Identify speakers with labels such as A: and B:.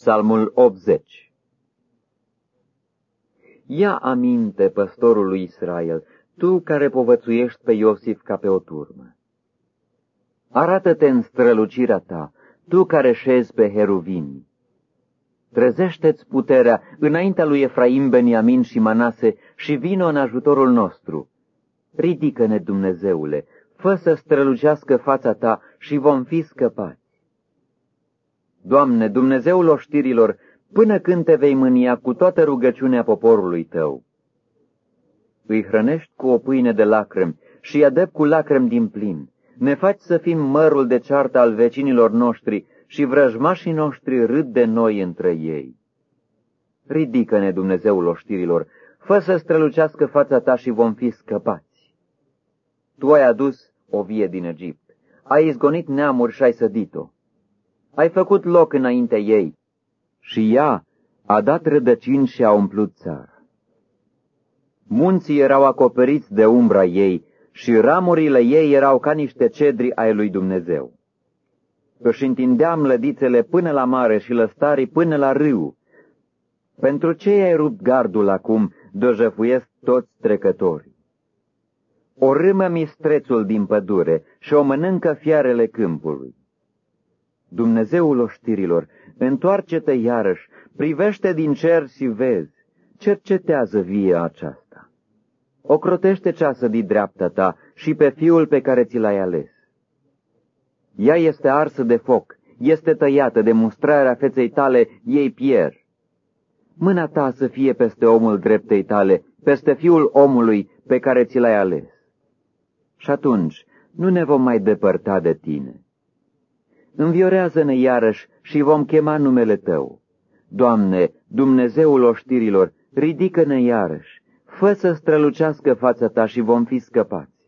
A: Psalmul 80 Ia aminte, păstorul lui Israel, tu care povățuiești pe Iosif ca pe o turmă. Arată-te în strălucirea ta, tu care șezi pe heruvini. Trezește-ți puterea înaintea lui Efraim, Beniamin și Manase și vină în ajutorul nostru. Ridică-ne, Dumnezeule, fă să strălucească fața ta și vom fi scăpați. Doamne, Dumnezeul oștirilor, până când te vei mânia cu toată rugăciunea poporului tău? Îi hrănești cu o pâine de lacrimi și adep cu lacrimi din plin. Ne faci să fim mărul de ceartă al vecinilor noștri și vrăjmașii noștri râd de noi între ei. Ridică-ne, Dumnezeul oștirilor, fă să strălucească fața ta și vom fi scăpați. Tu ai adus o vie din Egipt, ai izgonit neamuri și ai sădit-o. Ai făcut loc înainte ei și ea a dat rădăcini și a umplut țara. Munții erau acoperiți de umbra ei și ramurile ei erau ca niște cedri ai lui Dumnezeu. Își întindeam lădițele până la mare și lăstarii până la râu. Pentru ce ai rupt gardul acum, dojăfuiesc toți trecătorii? O râmă mistrețul din pădure și o mănâncă fiarele câmpului. Dumnezeul oștirilor, întoarce-te iarăși, privește din cer și vezi, cercetează via aceasta. Ocrotește ceasă din dreapta ta și pe fiul pe care ți l-ai ales. Ea este arsă de foc, este tăiată de mustrarea feței tale, ei pierd. Mâna ta să fie peste omul dreptei tale, peste fiul omului pe care ți l-ai ales. Și atunci nu ne vom mai depărta de tine. Înviorează-ne iarăși și vom chema numele Tău. Doamne, Dumnezeul oștirilor, ridică-ne iarăși, fă să strălucească fața Ta și vom fi scăpați.